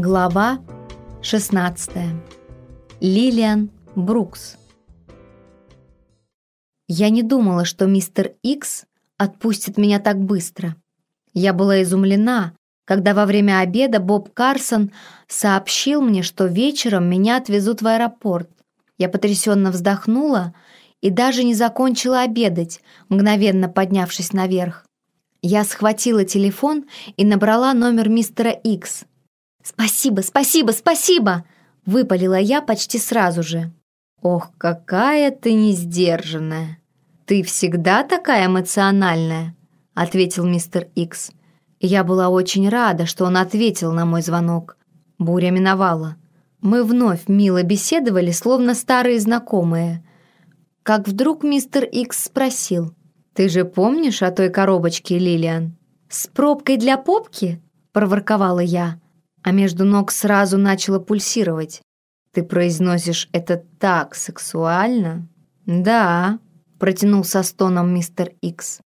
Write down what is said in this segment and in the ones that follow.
Глава 16. Лилиан Брукс. Я не думала, что мистер Икс отпустит меня так быстро. Я была изумлена, когда во время обеда Боб Карсон сообщил мне, что вечером меня отвезут в аэропорт. Я потрясенно вздохнула и даже не закончила обедать, мгновенно поднявшись наверх. Я схватила телефон и набрала номер мистера Икс. «Спасибо, спасибо, спасибо!» — выпалила я почти сразу же. «Ох, какая ты несдержанная! Ты всегда такая эмоциональная!» — ответил мистер Икс. Я была очень рада, что он ответил на мой звонок. Буря миновала. Мы вновь мило беседовали, словно старые знакомые. Как вдруг мистер Икс спросил. «Ты же помнишь о той коробочке, Лилиан?» «С пробкой для попки?» — проворковала я. А между ног сразу начало пульсировать. «Ты произносишь это так сексуально?» «Да», — протянул со стоном мистер Икс.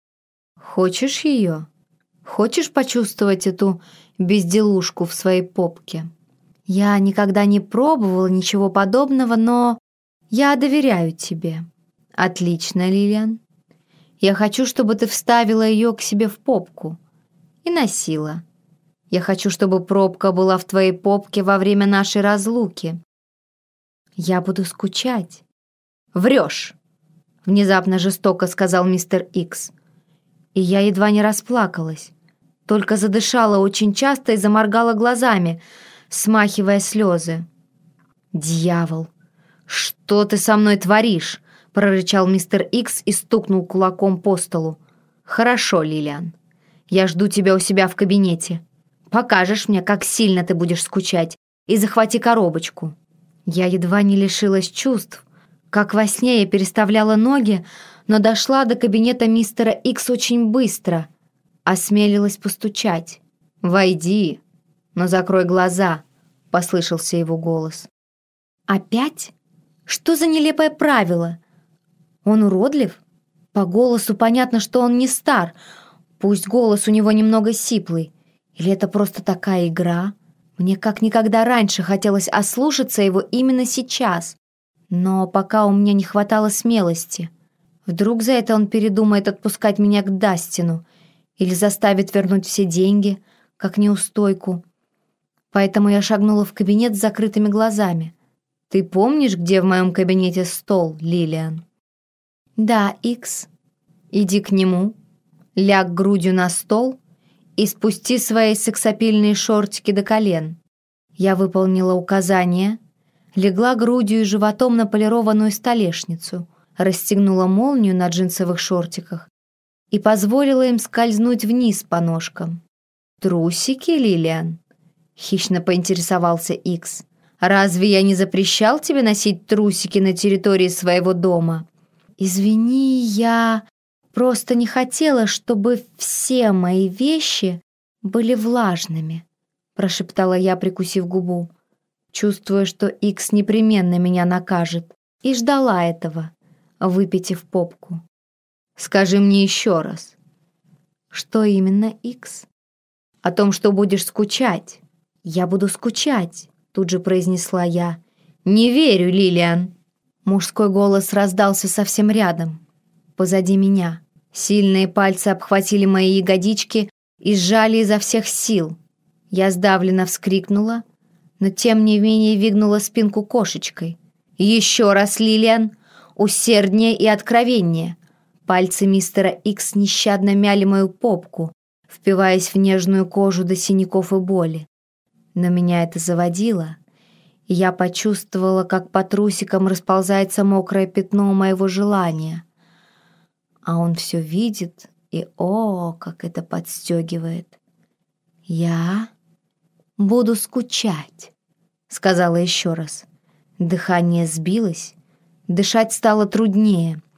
«Хочешь ее?» Хочешь почувствовать эту безделушку в своей попке? Я никогда не пробовала ничего подобного, но я доверяю тебе. Отлично, Лилиан. Я хочу, чтобы ты вставила ее к себе в попку и носила. Я хочу, чтобы пробка была в твоей попке во время нашей разлуки. Я буду скучать. Врешь, внезапно жестоко сказал мистер Икс. И я едва не расплакалась только задышала очень часто и заморгала глазами, смахивая слезы. «Дьявол! Что ты со мной творишь?» — прорычал мистер Икс и стукнул кулаком по столу. «Хорошо, Лилиан. Я жду тебя у себя в кабинете. Покажешь мне, как сильно ты будешь скучать, и захвати коробочку». Я едва не лишилась чувств. Как во сне я переставляла ноги, но дошла до кабинета мистера Икс очень быстро — осмелилась постучать. «Войди, но закрой глаза», — послышался его голос. «Опять? Что за нелепое правило? Он уродлив? По голосу понятно, что он не стар, пусть голос у него немного сиплый. Или это просто такая игра? Мне как никогда раньше хотелось ослушаться его именно сейчас, но пока у меня не хватало смелости. Вдруг за это он передумает отпускать меня к Дастину — или заставит вернуть все деньги, как неустойку. Поэтому я шагнула в кабинет с закрытыми глазами. «Ты помнишь, где в моем кабинете стол, Лилиан?» «Да, Икс». «Иди к нему, ляг грудью на стол и спусти свои сексапильные шортики до колен». Я выполнила указание, легла грудью и животом на полированную столешницу, расстегнула молнию на джинсовых шортиках и позволила им скользнуть вниз по ножкам. «Трусики, Лилиан?» — хищно поинтересовался Икс. «Разве я не запрещал тебе носить трусики на территории своего дома?» «Извини, я просто не хотела, чтобы все мои вещи были влажными», — прошептала я, прикусив губу, чувствуя, что Икс непременно меня накажет, и ждала этого, выпитив попку. Скажи мне еще раз. Что именно, Икс? О том, что будешь скучать. Я буду скучать, тут же произнесла я. Не верю, Лилиан. Мужской голос раздался совсем рядом, позади меня. Сильные пальцы обхватили мои ягодички и сжали изо всех сил. Я сдавленно вскрикнула, но тем не менее вигнула спинку кошечкой. «Еще раз, Лилиан! Усерднее и откровеннее! Пальцы мистера Икс нещадно мяли мою попку, впиваясь в нежную кожу до синяков и боли. Но меня это заводило, и я почувствовала, как по трусикам расползается мокрое пятно моего желания. А он все видит, и о, как это подстегивает. «Я буду скучать», — сказала еще раз. Дыхание сбилось, дышать стало труднее —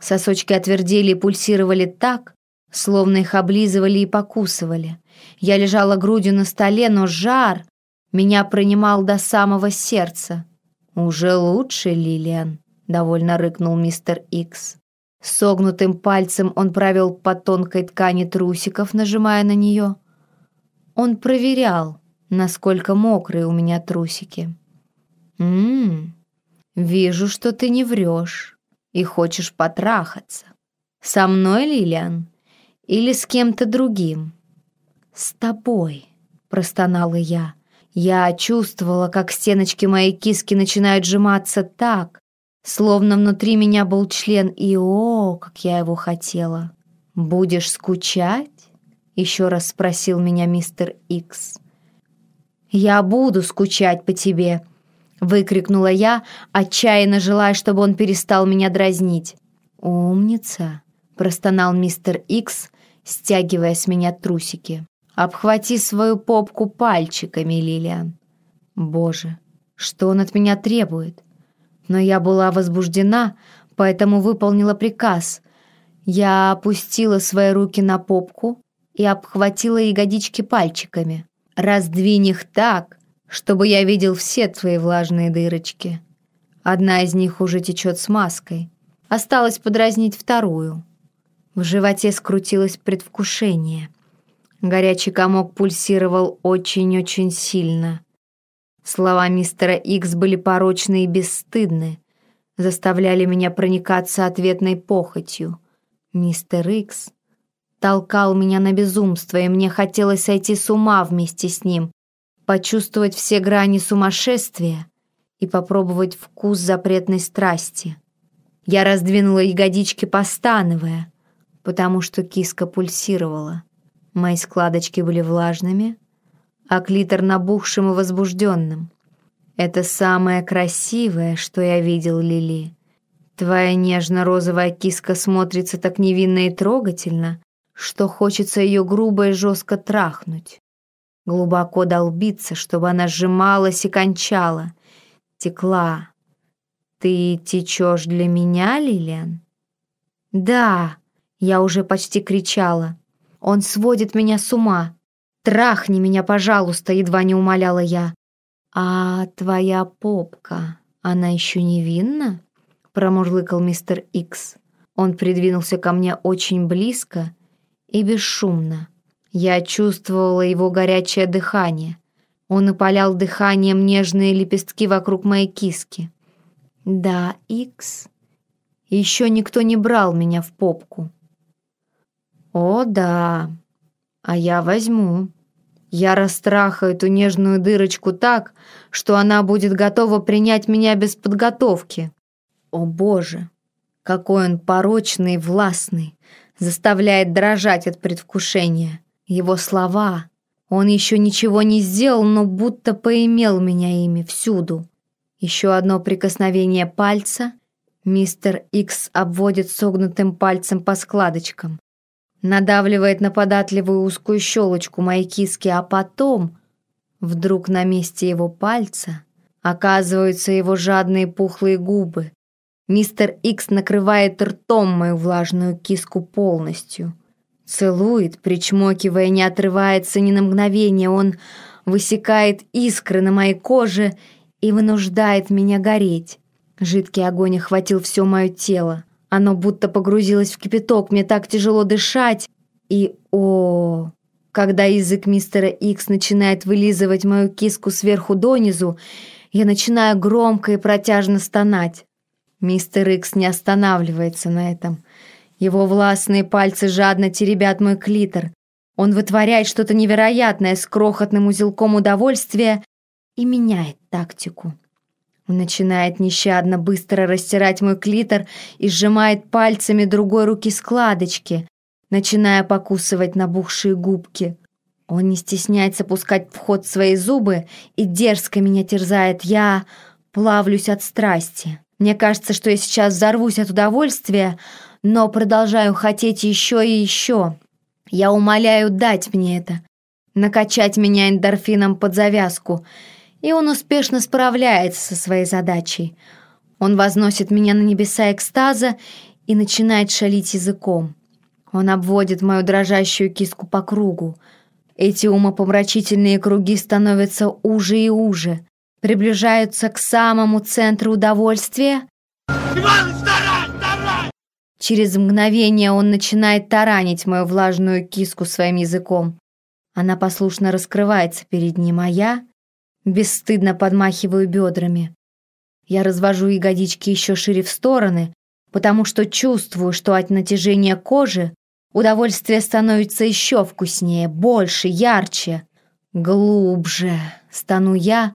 Сосочки отвердели и пульсировали так, словно их облизывали и покусывали. Я лежала грудью на столе, но жар меня принимал до самого сердца. «Уже лучше, Лилиан», — довольно рыкнул мистер Икс. Согнутым пальцем он провел по тонкой ткани трусиков, нажимая на нее. Он проверял, насколько мокрые у меня трусики. «Ммм, вижу, что ты не врешь и хочешь потрахаться. Со мной, Лилиан, или с кем-то другим?» «С тобой», — простонала я. Я чувствовала, как стеночки моей киски начинают сжиматься так, словно внутри меня был член, и о, как я его хотела. «Будешь скучать?» — еще раз спросил меня мистер Икс. «Я буду скучать по тебе», — выкрикнула я, отчаянно желая, чтобы он перестал меня дразнить. «Умница», — простонал мистер Икс, стягивая с меня трусики. «Обхвати свою попку пальчиками, Лилиан». «Боже, что он от меня требует?» Но я была возбуждена, поэтому выполнила приказ. Я опустила свои руки на попку и обхватила ягодички пальчиками. Раздвинь их так, чтобы я видел все твои влажные дырочки. Одна из них уже течет смазкой. Осталось подразнить вторую. В животе скрутилось предвкушение. Горячий комок пульсировал очень-очень сильно. Слова мистера Икс были порочны и бесстыдны, заставляли меня проникаться ответной похотью. Мистер Икс толкал меня на безумство, и мне хотелось сойти с ума вместе с ним, почувствовать все грани сумасшествия и попробовать вкус запретной страсти. Я раздвинула ягодички, постановая, потому что киска пульсировала. Мои складочки были влажными, а клитор набухшим и возбужденным. Это самое красивое, что я видел, Лили. Твоя нежно-розовая киска смотрится так невинно и трогательно, что хочется ее грубо и жестко трахнуть. Глубоко долбиться, чтобы она сжималась и кончала. Текла. Ты течешь для меня, Лилиан? Да, я уже почти кричала. Он сводит меня с ума. Трахни меня, пожалуйста, едва не умоляла я. А твоя попка, она еще невинна? Промурлыкал мистер Икс. Он придвинулся ко мне очень близко и бесшумно. Я чувствовала его горячее дыхание. Он опалял дыханием нежные лепестки вокруг моей киски. Да, Икс. Еще никто не брал меня в попку. О, да. А я возьму. Я растрахаю эту нежную дырочку так, что она будет готова принять меня без подготовки. О, Боже, какой он порочный и властный заставляет дрожать от предвкушения. Его слова. Он еще ничего не сделал, но будто поимел меня ими всюду. Еще одно прикосновение пальца. Мистер Икс обводит согнутым пальцем по складочкам. Надавливает на податливую узкую щелочку моей киски, а потом... Вдруг на месте его пальца оказываются его жадные пухлые губы, Мистер Икс накрывает ртом мою влажную киску полностью. Целует, причмокивая, не отрывается ни на мгновение. Он высекает искры на моей коже и вынуждает меня гореть. Жидкий огонь охватил все мое тело. Оно будто погрузилось в кипяток, мне так тяжело дышать. И, о, когда язык мистера Икс начинает вылизывать мою киску сверху донизу, я начинаю громко и протяжно стонать. Мистер Икс не останавливается на этом. Его властные пальцы жадно теребят мой клитор. Он вытворяет что-то невероятное с крохотным узелком удовольствия и меняет тактику. Начинает нещадно быстро растирать мой клитор и сжимает пальцами другой руки складочки, начиная покусывать набухшие губки. Он не стесняется пускать в ход свои зубы и дерзко меня терзает. Я плавлюсь от страсти. Мне кажется, что я сейчас взорвусь от удовольствия, но продолжаю хотеть еще и еще. Я умоляю дать мне это, накачать меня эндорфином под завязку, и он успешно справляется со своей задачей. Он возносит меня на небеса экстаза и начинает шалить языком. Он обводит мою дрожащую киску по кругу. Эти умопомрачительные круги становятся уже и уже приближаются к самому центру удовольствия. Иваныч, тарань, тарань! Через мгновение он начинает таранить мою влажную киску своим языком. Она послушно раскрывается перед ним, а я бесстыдно подмахиваю бедрами. Я развожу ягодички еще шире в стороны, потому что чувствую, что от натяжения кожи удовольствие становится еще вкуснее, больше, ярче, глубже. Стану я,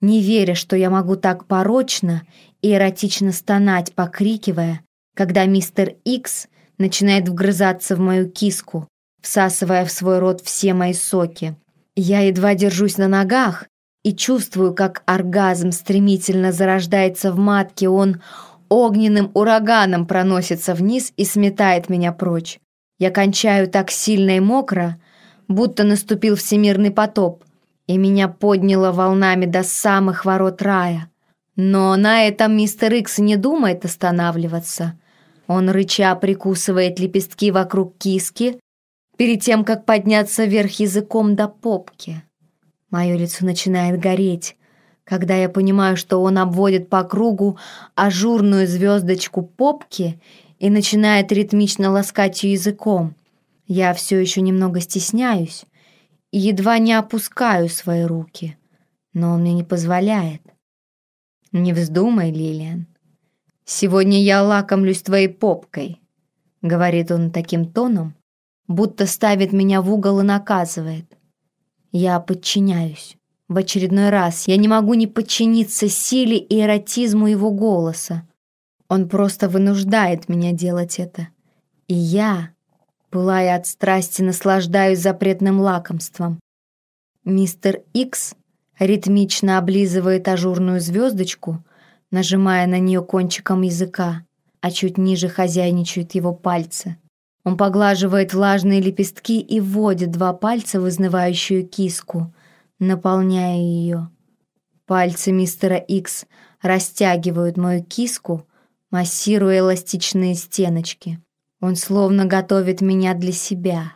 не веря, что я могу так порочно и эротично стонать, покрикивая, когда мистер Икс начинает вгрызаться в мою киску, всасывая в свой рот все мои соки. Я едва держусь на ногах и чувствую, как оргазм стремительно зарождается в матке, он огненным ураганом проносится вниз и сметает меня прочь. Я кончаю так сильно и мокро, будто наступил всемирный потоп, и меня подняло волнами до самых ворот рая. Но на этом мистер Икс не думает останавливаться. Он рыча прикусывает лепестки вокруг киски, перед тем, как подняться вверх языком до попки. Мое лицо начинает гореть, когда я понимаю, что он обводит по кругу ажурную звездочку попки и начинает ритмично ласкать ее языком. Я все еще немного стесняюсь и едва не опускаю свои руки, но он мне не позволяет. «Не вздумай, Лилиан. Сегодня я лакомлюсь твоей попкой», — говорит он таким тоном, будто ставит меня в угол и наказывает. Я подчиняюсь. В очередной раз я не могу не подчиниться силе и эротизму его голоса. Он просто вынуждает меня делать это. И я, пылая от страсти, наслаждаюсь запретным лакомством. Мистер Икс ритмично облизывает ажурную звездочку, нажимая на нее кончиком языка, а чуть ниже хозяйничают его пальцы. Он поглаживает влажные лепестки и вводит два пальца в изнывающую киску, наполняя ее. Пальцы мистера Икс растягивают мою киску, массируя эластичные стеночки. Он словно готовит меня для себя.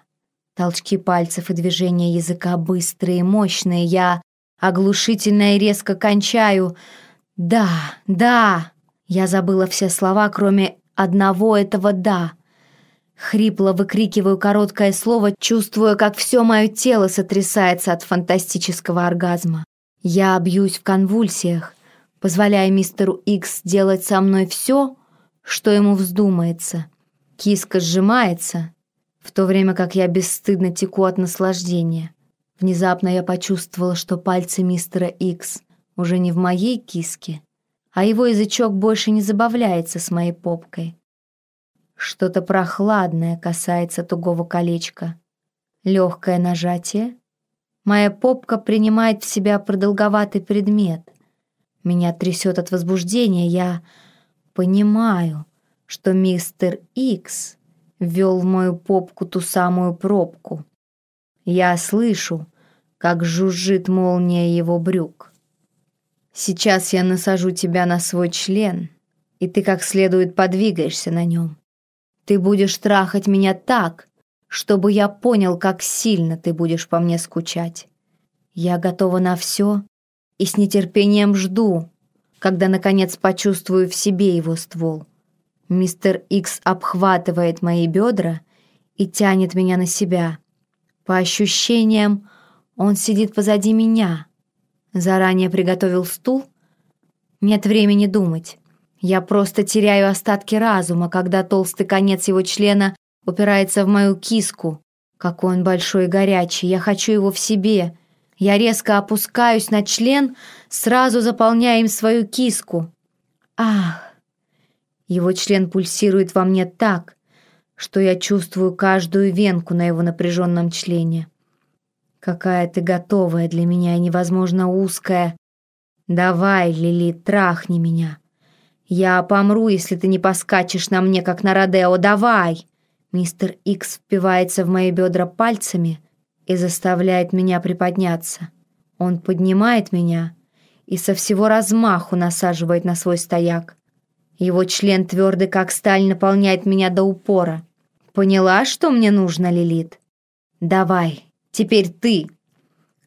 Толчки пальцев и движения языка быстрые и мощные. Я оглушительно и резко кончаю. «Да, да!» Я забыла все слова, кроме одного этого «да». Хрипло выкрикиваю короткое слово, чувствуя, как все мое тело сотрясается от фантастического оргазма. Я бьюсь в конвульсиях, позволяя мистеру Икс делать со мной все, что ему вздумается. Киска сжимается, в то время как я бесстыдно теку от наслаждения. Внезапно я почувствовала, что пальцы мистера Икс уже не в моей киске, а его язычок больше не забавляется с моей попкой. Что-то прохладное касается тугого колечка. Легкое нажатие. Моя попка принимает в себя продолговатый предмет. Меня трясет от возбуждения. Я понимаю, что мистер Икс ввел в мою попку ту самую пробку. Я слышу, как жужжит молния его брюк. Сейчас я насажу тебя на свой член, и ты как следует подвигаешься на нем. Ты будешь трахать меня так, чтобы я понял, как сильно ты будешь по мне скучать. Я готова на все и с нетерпением жду, когда, наконец, почувствую в себе его ствол. Мистер Икс обхватывает мои бедра и тянет меня на себя. По ощущениям, он сидит позади меня. Заранее приготовил стул. Нет времени думать. Я просто теряю остатки разума, когда толстый конец его члена упирается в мою киску. Какой он большой и горячий, я хочу его в себе. Я резко опускаюсь на член, сразу заполняя им свою киску. Ах! Его член пульсирует во мне так, что я чувствую каждую венку на его напряженном члене. Какая ты готовая для меня и невозможно узкая. Давай, Лили, трахни меня. «Я помру, если ты не поскачешь на мне, как на Родео. Давай!» Мистер Икс впивается в мои бедра пальцами и заставляет меня приподняться. Он поднимает меня и со всего размаху насаживает на свой стояк. Его член твердый, как сталь, наполняет меня до упора. «Поняла, что мне нужно, Лилит?» «Давай, теперь ты!»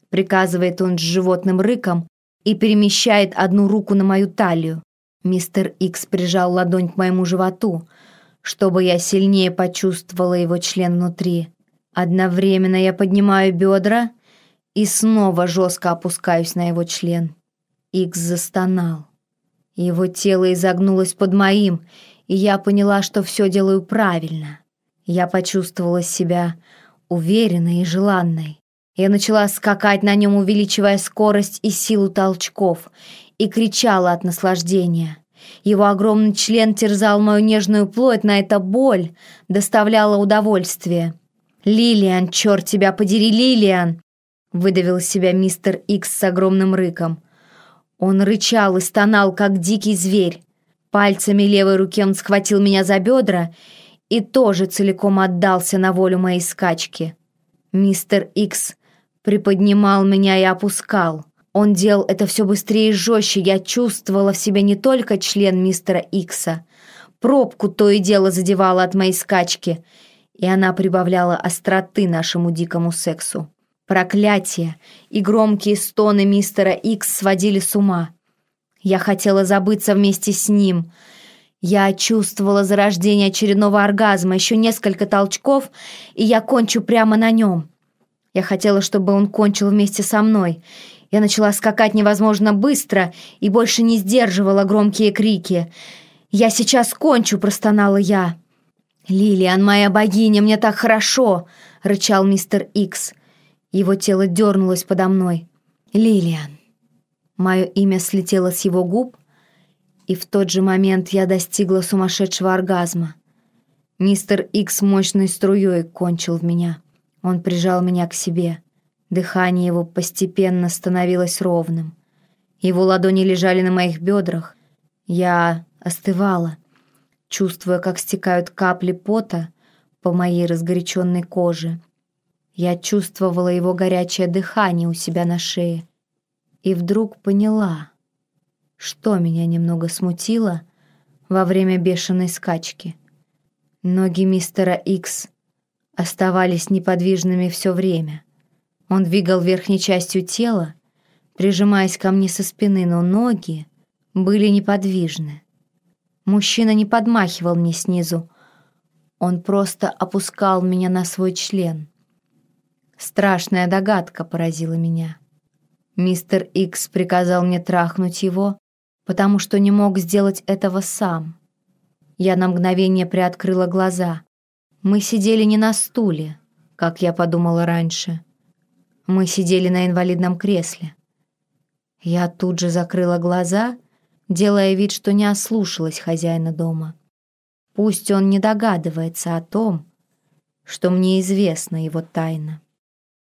Приказывает он с животным рыком и перемещает одну руку на мою талию. Мистер Икс прижал ладонь к моему животу, чтобы я сильнее почувствовала его член внутри, Одновременно я поднимаю бедра и снова жестко опускаюсь на его член. Икс застонал. Его тело изогнулось под моим, и я поняла, что все делаю правильно. Я почувствовала себя уверенной и желанной. Я начала скакать на нем, увеличивая скорость и силу толчков, и кричала от наслаждения. Его огромный член терзал мою нежную плоть, на это боль доставляла удовольствие. «Лилиан, черт тебя подери, Лилиан!» выдавил себя мистер Икс с огромным рыком. Он рычал и стонал, как дикий зверь. Пальцами левой руки он схватил меня за бедра и тоже целиком отдался на волю моей скачки. Мистер Икс приподнимал меня и опускал. Он делал это все быстрее и жестче. Я чувствовала в себе не только член мистера Икса. Пробку то и дело задевала от моей скачки, и она прибавляла остроты нашему дикому сексу. Проклятия и громкие стоны мистера Икс сводили с ума. Я хотела забыться вместе с ним. Я чувствовала зарождение очередного оргазма, еще несколько толчков, и я кончу прямо на нем. Я хотела, чтобы он кончил вместе со мной. Я начала скакать невозможно быстро и больше не сдерживала громкие крики. «Я сейчас кончу!» — простонала я. «Лилиан, моя богиня, мне так хорошо!» — рычал мистер Икс. Его тело дернулось подо мной. «Лилиан». Мое имя слетело с его губ, и в тот же момент я достигла сумасшедшего оргазма. Мистер Икс мощной струей кончил в меня. Он прижал меня к себе. Дыхание его постепенно становилось ровным. Его ладони лежали на моих бедрах. Я остывала, чувствуя, как стекают капли пота по моей разгоряченной коже. Я чувствовала его горячее дыхание у себя на шее и вдруг поняла, что меня немного смутило во время бешеной скачки. Ноги мистера Икс оставались неподвижными все время. Он двигал верхней частью тела, прижимаясь ко мне со спины, но ноги были неподвижны. Мужчина не подмахивал мне снизу, он просто опускал меня на свой член. Страшная догадка поразила меня. Мистер Икс приказал мне трахнуть его, потому что не мог сделать этого сам. Я на мгновение приоткрыла глаза. Мы сидели не на стуле, как я подумала раньше. Мы сидели на инвалидном кресле. Я тут же закрыла глаза, делая вид, что не ослушалась хозяина дома. Пусть он не догадывается о том, что мне известна его тайна.